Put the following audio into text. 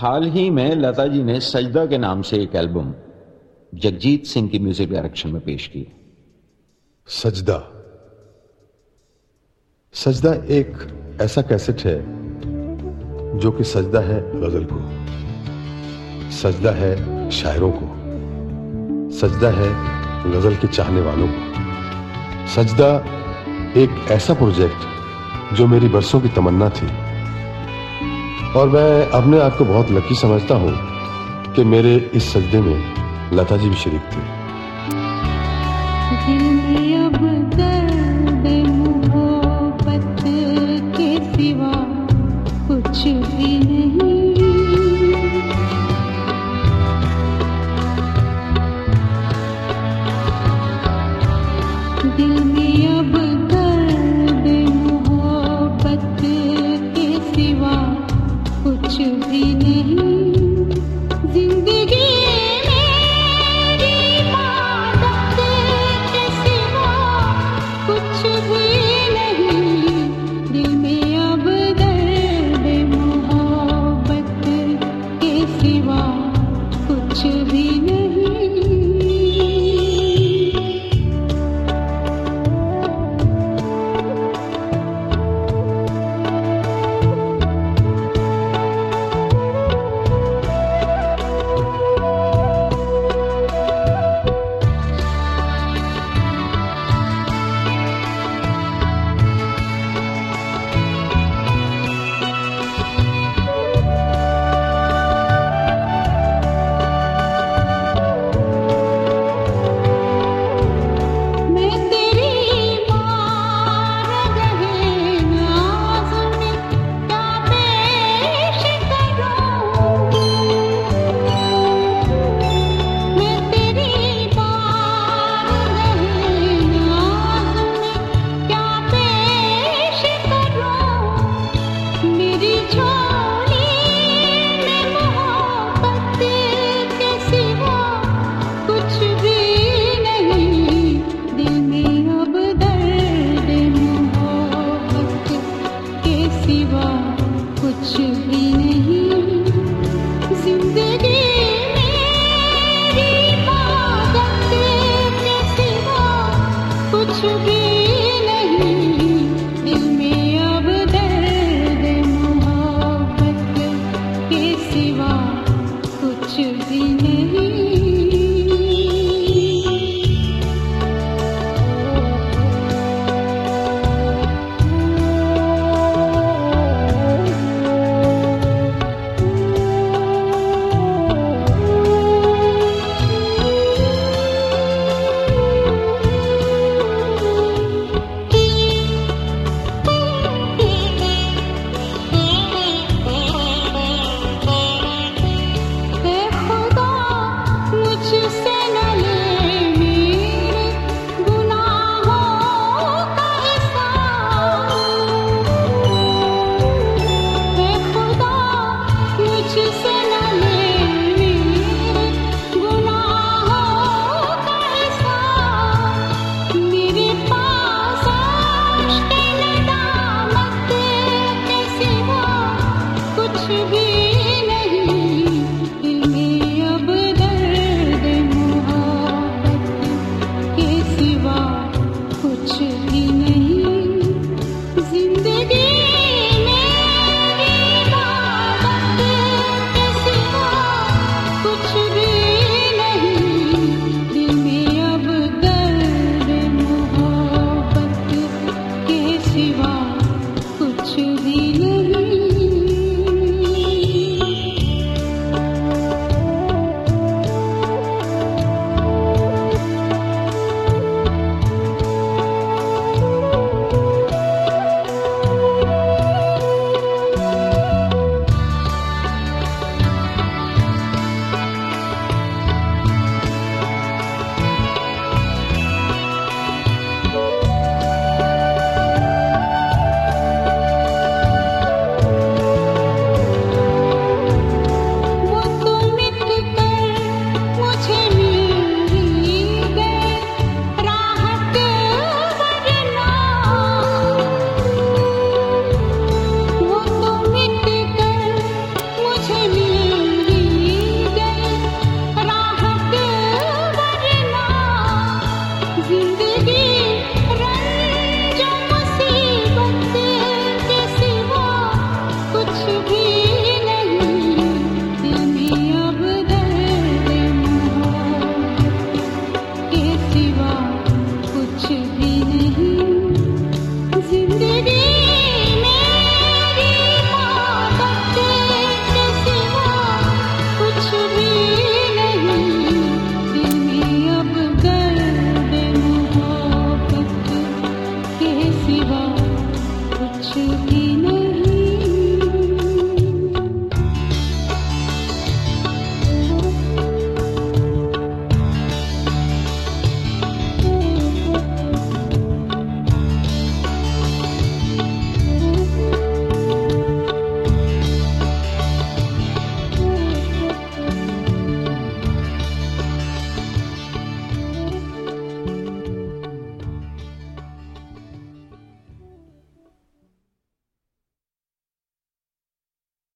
हाल ही में लता जी ने सजदा के नाम से एक एल्बम, जगजीत सिंह की म्यूज़िक डायरेक्शन में पेश की। सजदा। सजदा एक ऐसा कैसेट है जो कि सजदा है गज़ल को, सजदा है शायरों को, सजदा है गज़ल के चाहने वालों को। सजदा एक ऐसा प्रोजेक्ट जो मेरी बरसों की तमन्ना थी और मैं अपने आप को बहुत लकी समझता हूँ कि मेरे इस सजदे में लता जी भी शरीक थे। कुछ कुछ भी सिवा कुछ भी